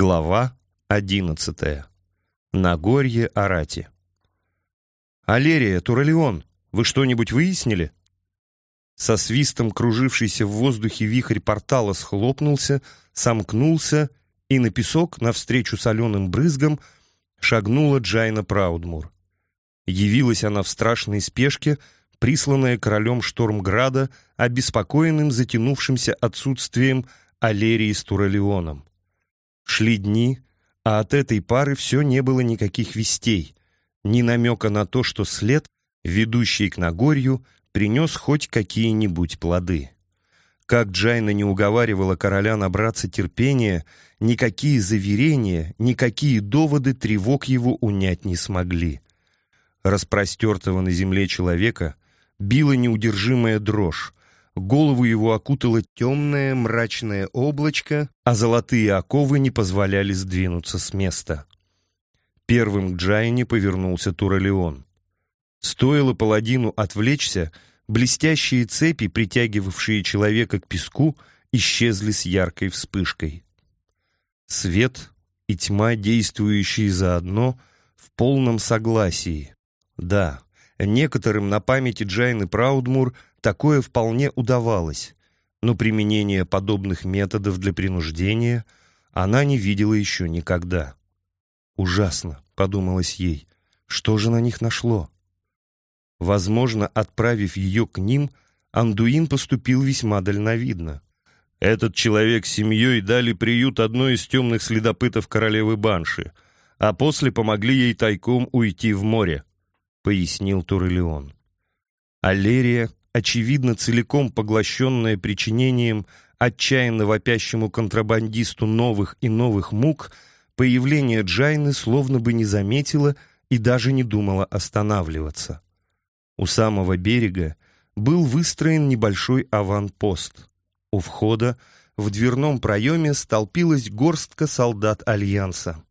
Глава одиннадцатая. Нагорье Арати. «Алерия, Туралион, вы что-нибудь выяснили?» Со свистом кружившийся в воздухе вихрь портала схлопнулся, сомкнулся, и на песок, навстречу соленым брызгам, шагнула Джайна Праудмур. Явилась она в страшной спешке, присланная королем Штормграда, обеспокоенным затянувшимся отсутствием Алерии с Туралионом. Шли дни, а от этой пары все не было никаких вестей, ни намека на то, что след, ведущий к Нагорью, принес хоть какие-нибудь плоды. Как Джайна не уговаривала короля набраться терпения, никакие заверения, никакие доводы тревог его унять не смогли. Распростертого на земле человека била неудержимая дрожь, Голову его окутало темное мрачное облачко, а золотые оковы не позволяли сдвинуться с места. Первым к Джайне повернулся Туралеон. Стоило паладину отвлечься, блестящие цепи, притягивавшие человека к песку, исчезли с яркой вспышкой. Свет и тьма, действующие заодно, в полном согласии. Да, некоторым на памяти Джайны Праудмур такое вполне удавалось, но применение подобных методов для принуждения она не видела еще никогда. «Ужасно», — подумалось ей, — «что же на них нашло?» Возможно, отправив ее к ним, Андуин поступил весьма дальновидно. Этот человек с семьей дали приют одной из темных следопытов королевы Банши, а после помогли ей тайком уйти в море, — пояснил Турелион. Алерия очевидно целиком поглощенная причинением отчаянно вопящему контрабандисту новых и новых мук, появление Джайны словно бы не заметила и даже не думала останавливаться. У самого берега был выстроен небольшой аванпост. У входа в дверном проеме столпилась горстка солдат Альянса.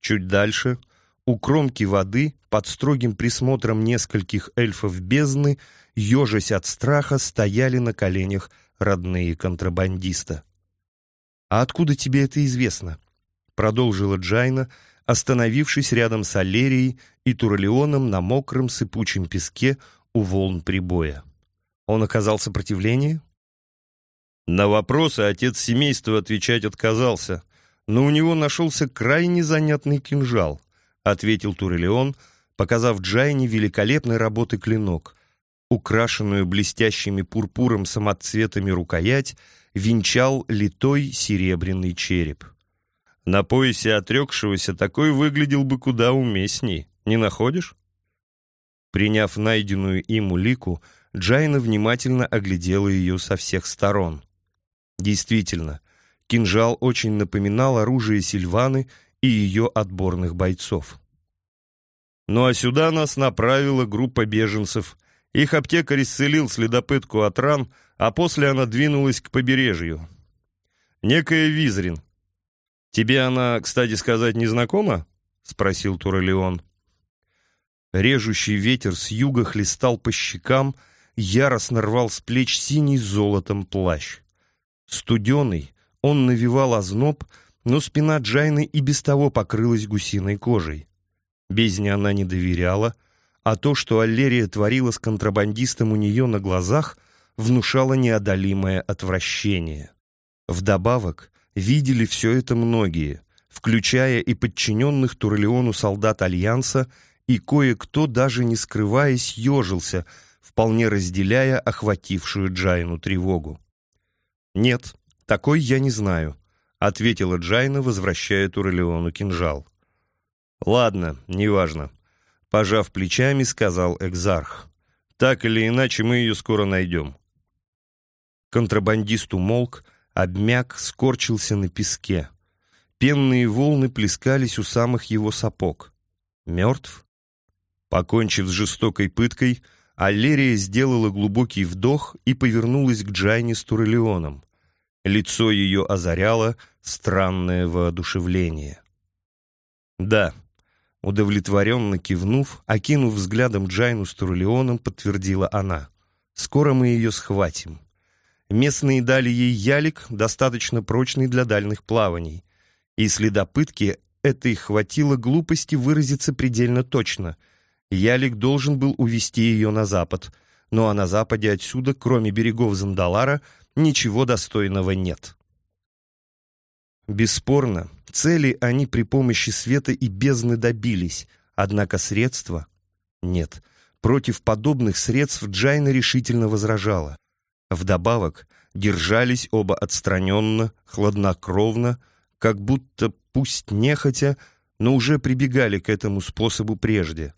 Чуть дальше, у кромки воды, под строгим присмотром нескольких эльфов бездны, ежась от страха, стояли на коленях родные контрабандиста. «А откуда тебе это известно?» — продолжила Джайна, остановившись рядом с Аллерией и Туралеоном на мокром сыпучем песке у волн прибоя. Он оказал сопротивление? На вопросы отец семейства отвечать отказался, но у него нашелся крайне занятный кинжал, ответил Турелеон, показав Джайне великолепной работы клинок, украшенную блестящими пурпуром самоцветами рукоять, венчал литой серебряный череп. На поясе отрекшегося такой выглядел бы куда уместней, не находишь? Приняв найденную им улику, Джайна внимательно оглядела ее со всех сторон. Действительно, кинжал очень напоминал оружие Сильваны и ее отборных бойцов. Ну а сюда нас направила группа беженцев — их аптекарь исцелил следопытку от ран, а после она двинулась к побережью. Некая Визрин. «Тебе она, кстати сказать, не знакома?» — спросил Турелион. Режущий ветер с юга хлестал по щекам, яростно рвал с плеч синий золотом плащ. Студеный, он навевал озноб, но спина Джайны и без того покрылась гусиной кожей. Бездне она не доверяла — а то, что Аллерия творила с контрабандистом у нее на глазах, внушало неодолимое отвращение. Вдобавок, видели все это многие, включая и подчиненных Туралиону солдат Альянса, и кое-кто, даже не скрываясь, ежился, вполне разделяя охватившую Джайну тревогу. «Нет, такой я не знаю», — ответила Джайна, возвращая Туралиону кинжал. «Ладно, неважно. Пожав плечами, сказал Экзарх. «Так или иначе, мы ее скоро найдем». Контрабандист умолк, обмяк, скорчился на песке. Пенные волны плескались у самых его сапог. Мертв? Покончив с жестокой пыткой, Аллерия сделала глубокий вдох и повернулась к Джайне с Турелионом. Лицо ее озаряло странное воодушевление. «Да, Удовлетворенно кивнув, окинув взглядом Джайну с Турулеоном, подтвердила она. «Скоро мы ее схватим». Местные дали ей ялик, достаточно прочный для дальних плаваний. И следопытке этой хватило глупости выразиться предельно точно. Ялик должен был увести ее на запад, ну а на западе отсюда, кроме берегов Зандалара, ничего достойного нет. Бесспорно, цели они при помощи света и бездны добились, однако средства — нет. Против подобных средств Джайна решительно возражала. Вдобавок, держались оба отстраненно, хладнокровно, как будто, пусть нехотя, но уже прибегали к этому способу прежде.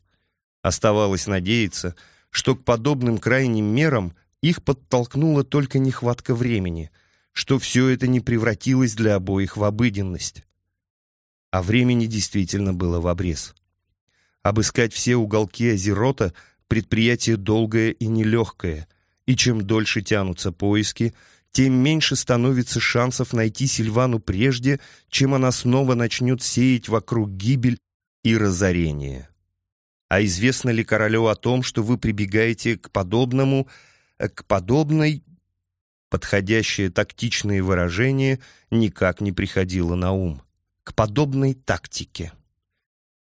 Оставалось надеяться, что к подобным крайним мерам их подтолкнула только нехватка времени, что все это не превратилось для обоих в обыденность. А времени действительно было в обрез. Обыскать все уголки Азерота — предприятие долгое и нелегкое, и чем дольше тянутся поиски, тем меньше становится шансов найти Сильвану прежде, чем она снова начнет сеять вокруг гибель и разорение. А известно ли королю о том, что вы прибегаете к подобному к подобной подходящее тактичное выражение никак не приходило на ум. К подобной тактике.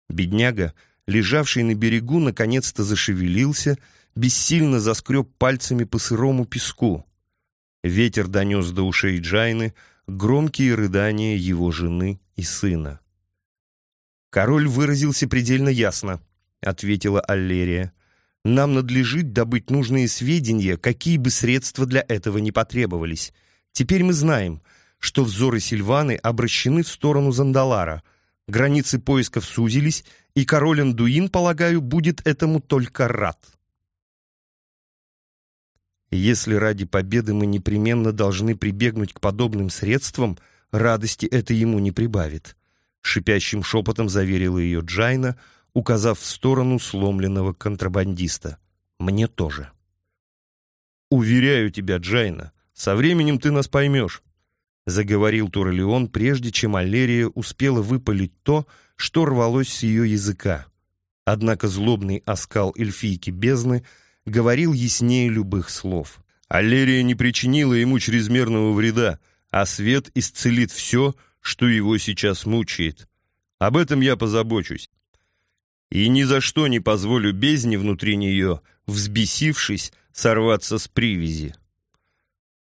Бедняга, лежавший на берегу, наконец-то зашевелился, бессильно заскреб пальцами по сырому песку. Ветер донес до ушей Джайны громкие рыдания его жены и сына. «Король выразился предельно ясно», — ответила Аллерия. Нам надлежит добыть нужные сведения, какие бы средства для этого не потребовались. Теперь мы знаем, что взоры Сильваны обращены в сторону Зандалара. Границы поисков сузились, и король Андуин, полагаю, будет этому только рад. Если ради победы мы непременно должны прибегнуть к подобным средствам, радости это ему не прибавит. Шипящим шепотом заверила ее Джайна — указав в сторону сломленного контрабандиста. «Мне тоже». «Уверяю тебя, Джайна, со временем ты нас поймешь», — заговорил Туралион, прежде чем Аллерия успела выпалить то, что рвалось с ее языка. Однако злобный оскал эльфийки бездны говорил яснее любых слов. Аллерия не причинила ему чрезмерного вреда, а свет исцелит все, что его сейчас мучает. Об этом я позабочусь и ни за что не позволю бездне внутри нее, взбесившись, сорваться с привязи.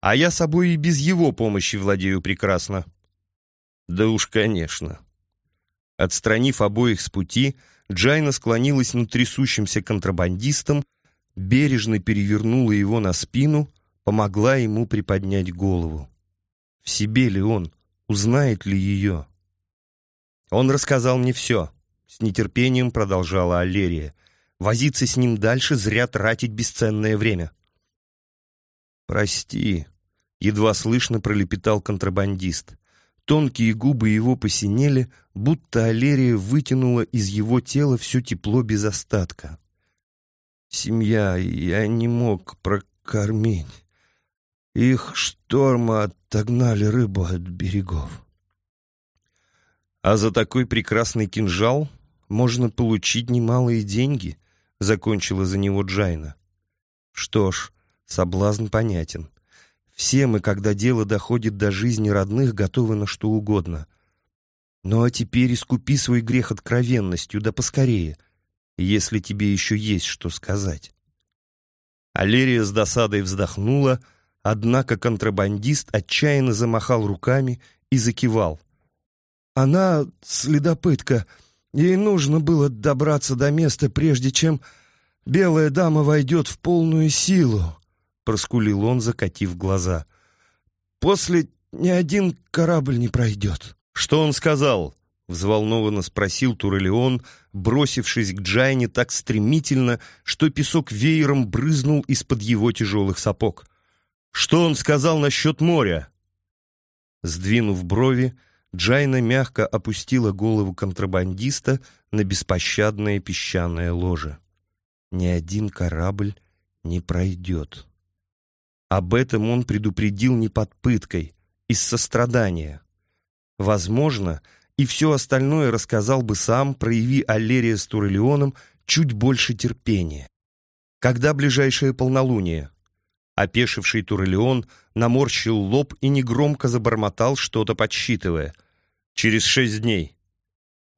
А я собой и без его помощи владею прекрасно. Да уж, конечно. Отстранив обоих с пути, Джайна склонилась над трясущимся контрабандистом, бережно перевернула его на спину, помогла ему приподнять голову. В себе ли он? Узнает ли ее? Он рассказал мне все — с нетерпением продолжала Аллерия. Возиться с ним дальше зря тратить бесценное время. «Прости», — едва слышно пролепетал контрабандист. Тонкие губы его посинели, будто Аллерия вытянула из его тела все тепло без остатка. «Семья я не мог прокормить. Их шторма отогнали рыбу от берегов». «А за такой прекрасный кинжал можно получить немалые деньги», — закончила за него Джайна. «Что ж, соблазн понятен. Все мы, когда дело доходит до жизни родных, готовы на что угодно. Ну а теперь искупи свой грех откровенностью, да поскорее, если тебе еще есть что сказать». Алерия с досадой вздохнула, однако контрабандист отчаянно замахал руками и закивал. «Она следопытка», Ей нужно было добраться до места, прежде чем белая дама войдет в полную силу, — проскулил он, закатив глаза. После ни один корабль не пройдет. Что он сказал? — взволнованно спросил Турелион, бросившись к Джайне так стремительно, что песок веером брызнул из-под его тяжелых сапог. «Что он сказал насчет моря?» Сдвинув брови, Джайна мягко опустила голову контрабандиста на беспощадное песчаное ложе. Ни один корабль не пройдет. Об этом он предупредил не под пыткой, из сострадания. Возможно, и все остальное рассказал бы сам, прояви Аллерия с Турелионом чуть больше терпения. Когда ближайшее полнолуние? Опешивший Турелион наморщил лоб и негромко забормотал, что-то подсчитывая — Через шесть дней.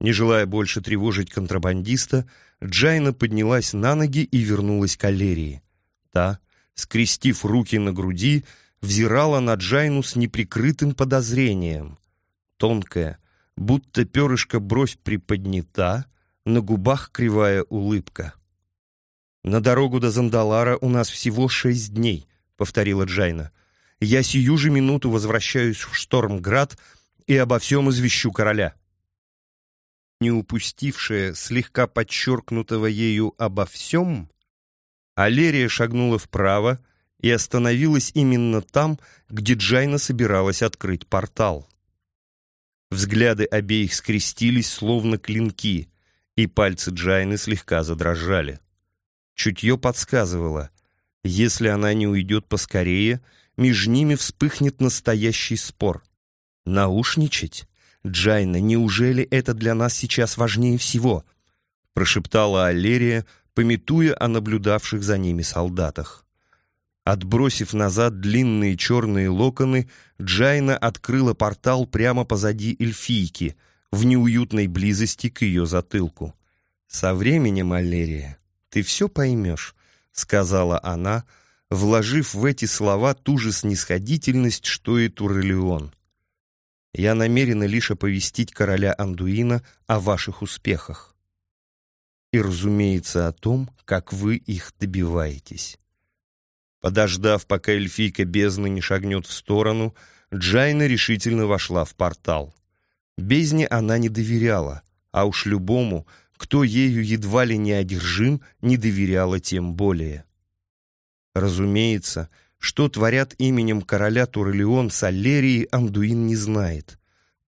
Не желая больше тревожить контрабандиста, Джайна поднялась на ноги и вернулась к Аллерии. Та, скрестив руки на груди, взирала на Джайну с неприкрытым подозрением. Тонкая, будто перышко бровь приподнята, на губах кривая улыбка. «На дорогу до Зандалара у нас всего шесть дней», — повторила Джайна. «Я сию же минуту возвращаюсь в Штормград и обо всем извещу короля». Не упустившая слегка подчеркнутого ею обо всем, Аллерия шагнула вправо и остановилась именно там, где Джайна собиралась открыть портал. Взгляды обеих скрестились, словно клинки, и пальцы Джайны слегка задрожали. Чутье подсказывало, если она не уйдет поскорее, между ними вспыхнет настоящий спор. Наушничать? Джайна, неужели это для нас сейчас важнее всего? Прошептала Аллерия, памятуя о наблюдавших за ними солдатах. Отбросив назад длинные черные локоны, Джайна открыла портал прямо позади эльфийки, в неуютной близости к ее затылку. «Со временем, Аллерия, ты все поймешь», — сказала она, вложив в эти слова ту же снисходительность, что и Турелион. «Я намерена лишь оповестить короля Андуина о ваших успехах. И, разумеется, о том, как вы их добиваетесь». Подождав, пока эльфийка бездны не шагнет в сторону, Джайна решительно вошла в портал. Бездне она не доверяла, а уж любому, кто ею едва ли не одержим, не доверяла тем более. Разумеется, что творят именем короля Турелион с Аллерией, Андуин не знает.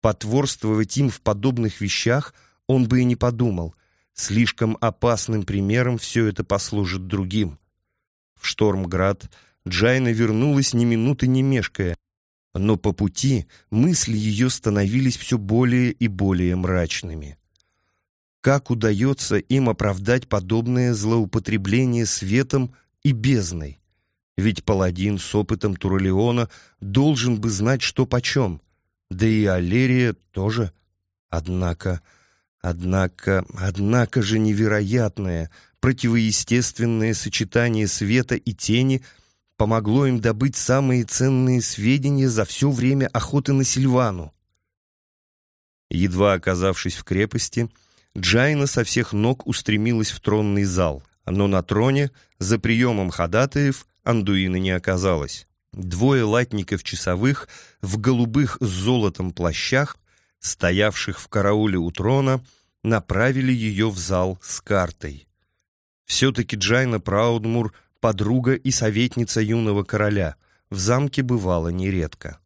Потворствовать им в подобных вещах он бы и не подумал. Слишком опасным примером все это послужит другим. В Штормград Джайна вернулась ни минуты не мешкая, но по пути мысли ее становились все более и более мрачными. Как удается им оправдать подобное злоупотребление светом и бездной? Ведь паладин с опытом Туралеона должен бы знать, что почем. Да и Алерия тоже. Однако, однако, однако же невероятное, противоестественное сочетание света и тени помогло им добыть самые ценные сведения за все время охоты на Сильвану. Едва оказавшись в крепости, Джайна со всех ног устремилась в тронный зал, но на троне, за приемом ходатаев, Андуина не оказалось. Двое латников часовых в голубых с золотом плащах, стоявших в карауле у трона, направили ее в зал с картой. Все-таки Джайна Праудмур — подруга и советница юного короля, в замке бывала нередко.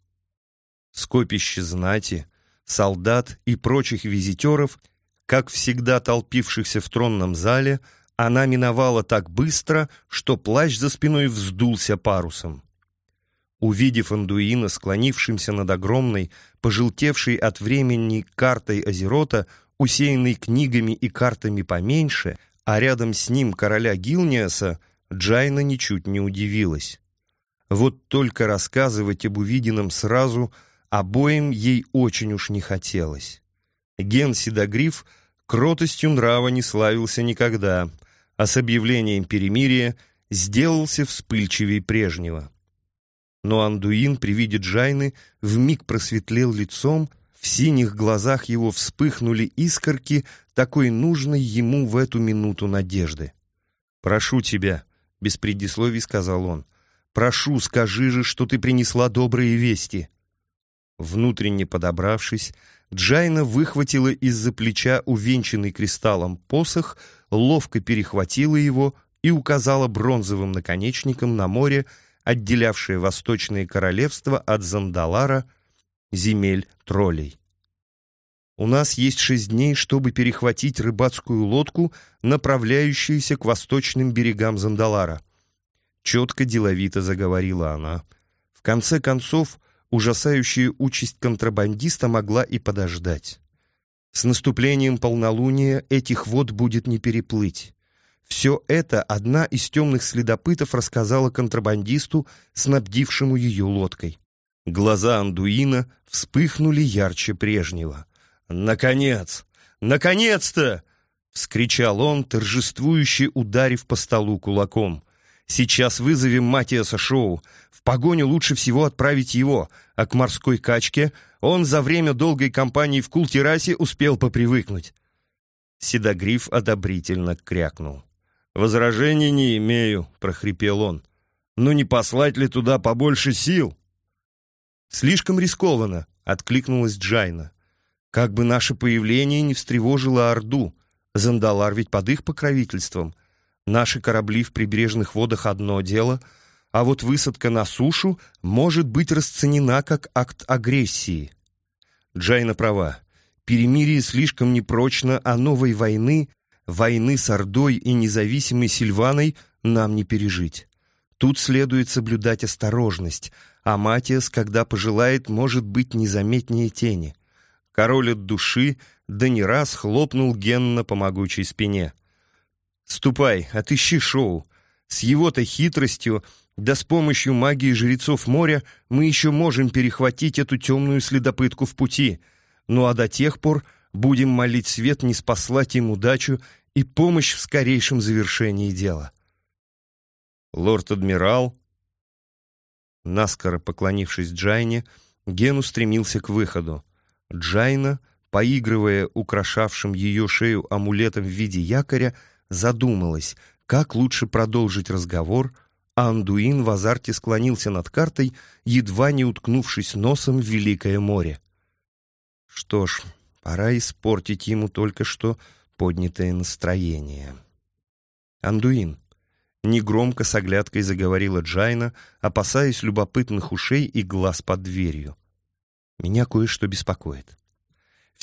Скопище знати, солдат и прочих визитеров, как всегда толпившихся в тронном зале, она миновала так быстро, что плащ за спиной вздулся парусом. Увидев Андуина, склонившимся над огромной, пожелтевшей от времени картой Азерота, усеянной книгами и картами поменьше, а рядом с ним короля Гилниаса, Джайна ничуть не удивилась. Вот только рассказывать об увиденном сразу обоим ей очень уж не хотелось. Ген Седогриф кротостью нрава не славился никогда, а с объявлением перемирия сделался вспыльчивей прежнего. Но Андуин при виде Джайны вмиг просветлел лицом, в синих глазах его вспыхнули искорки такой нужной ему в эту минуту надежды. «Прошу тебя», — без предисловий сказал он, — «прошу, скажи же, что ты принесла добрые вести». Внутренне подобравшись, Джайна выхватила из-за плеча увенчанный кристаллом посох, ловко перехватила его и указала бронзовым наконечником на море, отделявшее Восточное Королевство от Зандалара, земель троллей. У нас есть шесть дней, чтобы перехватить рыбацкую лодку, направляющуюся к восточным берегам Зандалара. Четко деловито заговорила она. В конце концов, ужасающая участь контрабандиста могла и подождать. С наступлением полнолуния этих вод будет не переплыть. Все это одна из темных следопытов рассказала контрабандисту, снабдившему ее лодкой. Глаза Андуина вспыхнули ярче прежнего — «Наконец! Наконец-то!» — вскричал он, торжествующе ударив по столу кулаком. «Сейчас вызовем Матиаса Шоу. В погоню лучше всего отправить его, а к морской качке он за время долгой кампании в Кул-террасе успел попривыкнуть». Седогриф одобрительно крякнул. «Возражений не имею», — прохрипел он. «Ну не послать ли туда побольше сил?» «Слишком рискованно», — откликнулась Джайна. «Как бы наше появление не встревожило Орду, Зандалар ведь под их покровительством. Наши корабли в прибрежных водах одно дело, а вот высадка на сушу может быть расценена как акт агрессии. Джайна права. Перемирие слишком непрочно, а новой войны, войны с Ордой и независимой Сильваной нам не пережить. Тут следует соблюдать осторожность, а Матиас, когда пожелает, может быть незаметнее тени. Король от души да не раз хлопнул Генна по могучей спине. «Ступай, отыщи Шоу. С его-то хитростью, да с помощью магии жрецов моря мы еще можем перехватить эту темную следопытку в пути. Ну а до тех пор будем молить свет не спаслать им удачу и помощь в скорейшем завершении дела». Лорд-адмирал, наскоро поклонившись Джайне, Ген устремился к выходу. Джайна — поигрывая украшавшим ее шею амулетом в виде якоря, задумалась, как лучше продолжить разговор, Андуин в азарте склонился над картой, едва не уткнувшись носом в Великое море. Что ж, пора испортить ему только что поднятое настроение. «Андуин», — негромко с оглядкой заговорила Джайна, опасаясь любопытных ушей и глаз под дверью. «Меня кое-что беспокоит».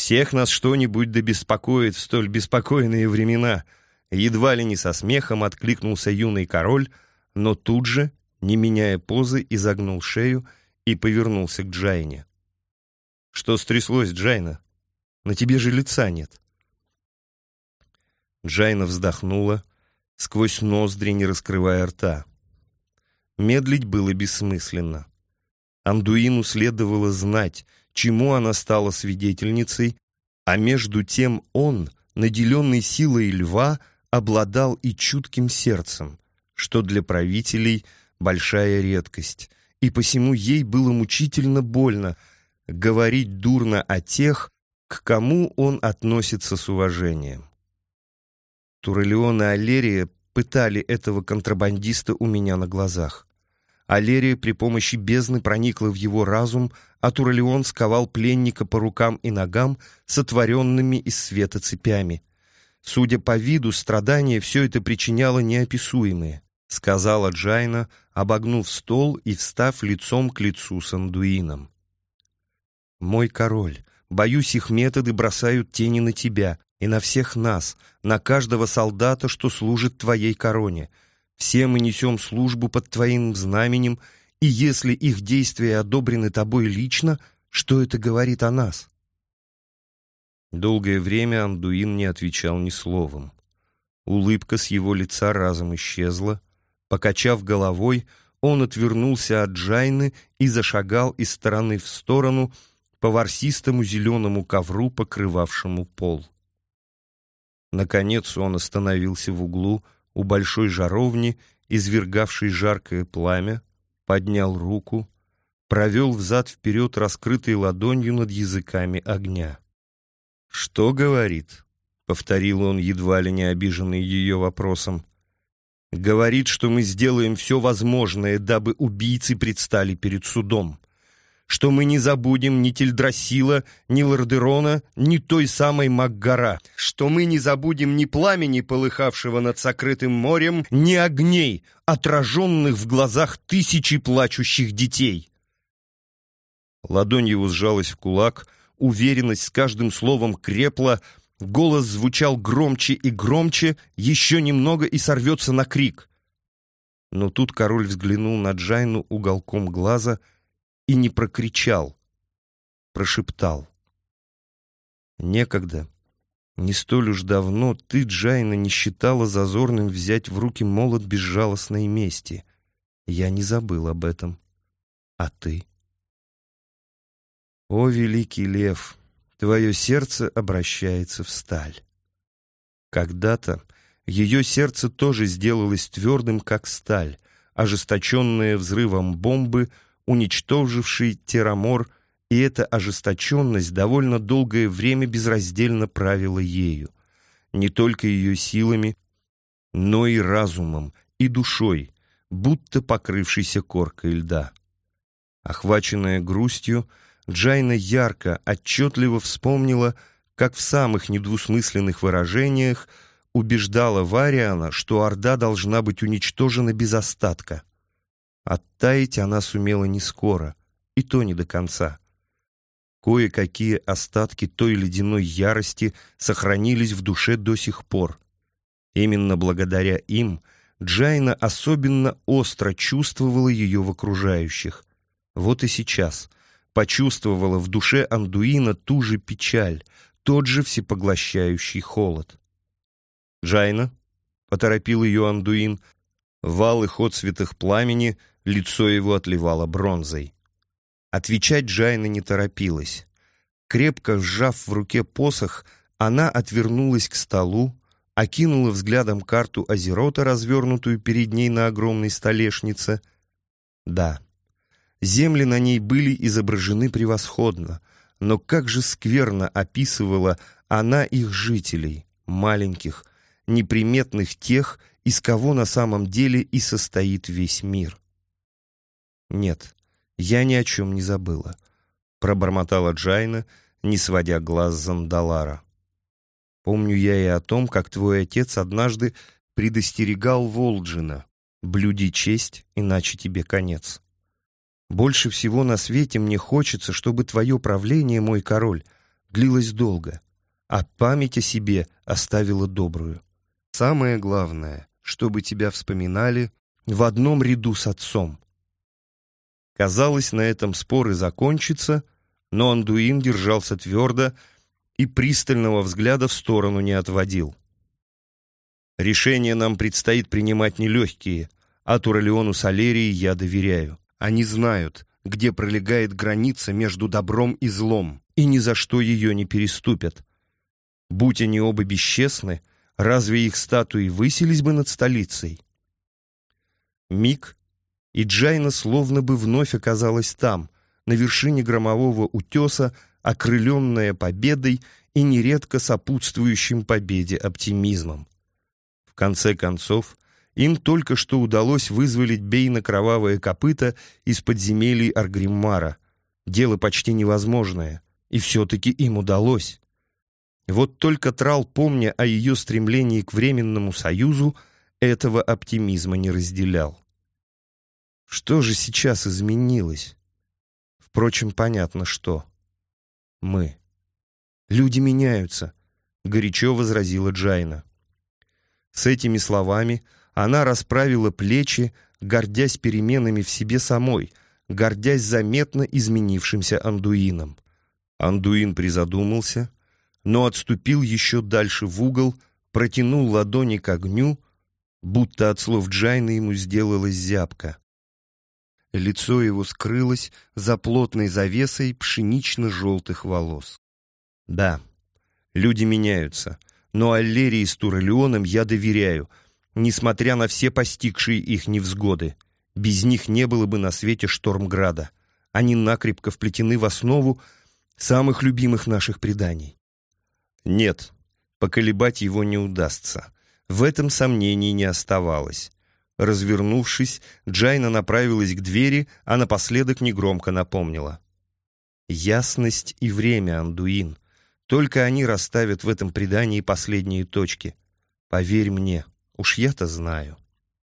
Всех нас что-нибудь да беспокоит в столь беспокойные времена. Едва ли не со смехом откликнулся юный король, но тут же, не меняя позы, изогнул шею и повернулся к Джайне. «Что стряслось, Джайна? На тебе же лица нет». Джайна вздохнула, сквозь ноздри не раскрывая рта. Медлить было бессмысленно. Андуину следовало знать — чему она стала свидетельницей, а между тем он, наделенный силой льва, обладал и чутким сердцем, что для правителей большая редкость, и посему ей было мучительно больно говорить дурно о тех, к кому он относится с уважением. Турелион и Алерия пытали этого контрабандиста у меня на глазах. Алерия при помощи бездны проникла в его разум, а Туралион сковал пленника по рукам и ногам сотворенными из света цепями. Судя по виду, страдания все это причиняло неописуемые, сказала Джайна, обогнув стол и встав лицом к лицу с Андуином. «Мой король, боюсь, их методы бросают тени на тебя и на всех нас, на каждого солдата, что служит твоей короне. Все мы несем службу под твоим знаменем, и если их действия одобрены тобой лично, что это говорит о нас?» Долгое время Андуин не отвечал ни словом. Улыбка с его лица разом исчезла. Покачав головой, он отвернулся от Джайны и зашагал из стороны в сторону по ворсистому зеленому ковру, покрывавшему пол. Наконец он остановился в углу, у большой жаровни, извергавшей жаркое пламя, поднял руку, провел взад-вперед раскрытой ладонью над языками огня. «Что говорит?» — повторил он, едва ли не обиженный ее вопросом. «Говорит, что мы сделаем все возможное, дабы убийцы предстали перед судом что мы не забудем ни Тельдрасила, ни Лордерона, ни той самой Макгара, что мы не забудем ни пламени, полыхавшего над сокрытым морем, ни огней, отраженных в глазах тысячи плачущих детей. Ладонь его сжалась в кулак, уверенность с каждым словом крепла, голос звучал громче и громче, еще немного и сорвется на крик. Но тут король взглянул на Джайну уголком глаза — и не прокричал, прошептал. Некогда, не столь уж давно, ты, Джайна, не считала зазорным взять в руки молот безжалостной мести. Я не забыл об этом. А ты? О, великий лев, твое сердце обращается в сталь. Когда-то ее сердце тоже сделалось твердым, как сталь, ожесточенное взрывом бомбы, уничтожившей Терамор, и эта ожесточенность довольно долгое время безраздельно правила ею, не только ее силами, но и разумом, и душой, будто покрывшейся коркой льда. Охваченная грустью, Джайна ярко, отчетливо вспомнила, как в самых недвусмысленных выражениях убеждала Вариана, что Орда должна быть уничтожена без остатка. Оттаять она сумела не скоро, и то не до конца. Кое-какие остатки той ледяной ярости сохранились в душе до сих пор. Именно благодаря им Джайна особенно остро чувствовала ее в окружающих. Вот и сейчас почувствовала в душе Андуина ту же печаль, тот же всепоглощающий холод. «Джайна», — поторопил ее Андуин, в алых отцветах пламени лицо его отливало бронзой. Отвечать Джайна не торопилась. Крепко сжав в руке посох, она отвернулась к столу, окинула взглядом карту Азерота, развернутую перед ней на огромной столешнице. Да, земли на ней были изображены превосходно, но как же скверно описывала она их жителей, маленьких, неприметных тех, из кого на самом деле и состоит весь мир. «Нет, я ни о чем не забыла», — пробормотала Джайна, не сводя глаз Зандалара. «Помню я и о том, как твой отец однажды предостерегал Волджина. Блюди честь, иначе тебе конец. Больше всего на свете мне хочется, чтобы твое правление, мой король, длилось долго, а память о себе оставила добрую. Самое главное, чтобы тебя вспоминали в одном ряду с отцом. Казалось, на этом спор и закончится, но Андуин держался твердо и пристального взгляда в сторону не отводил. Решения нам предстоит принимать нелегкие, а Туралиону Салерии я доверяю. Они знают, где пролегает граница между добром и злом, и ни за что ее не переступят. Будь они оба бесчестны, Разве их статуи высились бы над столицей? Миг, и Джайна словно бы вновь оказалась там, на вершине громового утеса, окрыленная победой и нередко сопутствующим победе оптимизмом. В конце концов, им только что удалось вызволить Бейна кровавое копыто из подземелий Аргриммара. Дело почти невозможное, и все-таки им удалось. Вот только Трал, помня о ее стремлении к временному союзу, этого оптимизма не разделял. Что же сейчас изменилось? Впрочем, понятно, что. Мы. Люди меняются, горячо возразила Джайна. С этими словами она расправила плечи, гордясь переменами в себе самой, гордясь заметно изменившимся Андуином. Андуин призадумался, но отступил еще дальше в угол, протянул ладони к огню, будто от слов Джайна ему сделалась зябка. Лицо его скрылось за плотной завесой пшенично-желтых волос. Да, люди меняются, но Аллерии с Туралионом я доверяю, несмотря на все постигшие их невзгоды. Без них не было бы на свете Штормграда. Они накрепко вплетены в основу самых любимых наших преданий. Нет, поколебать его не удастся. В этом сомнений не оставалось. Развернувшись, Джайна направилась к двери, а напоследок негромко напомнила. «Ясность и время, Андуин. Только они расставят в этом предании последние точки. Поверь мне, уж я-то знаю».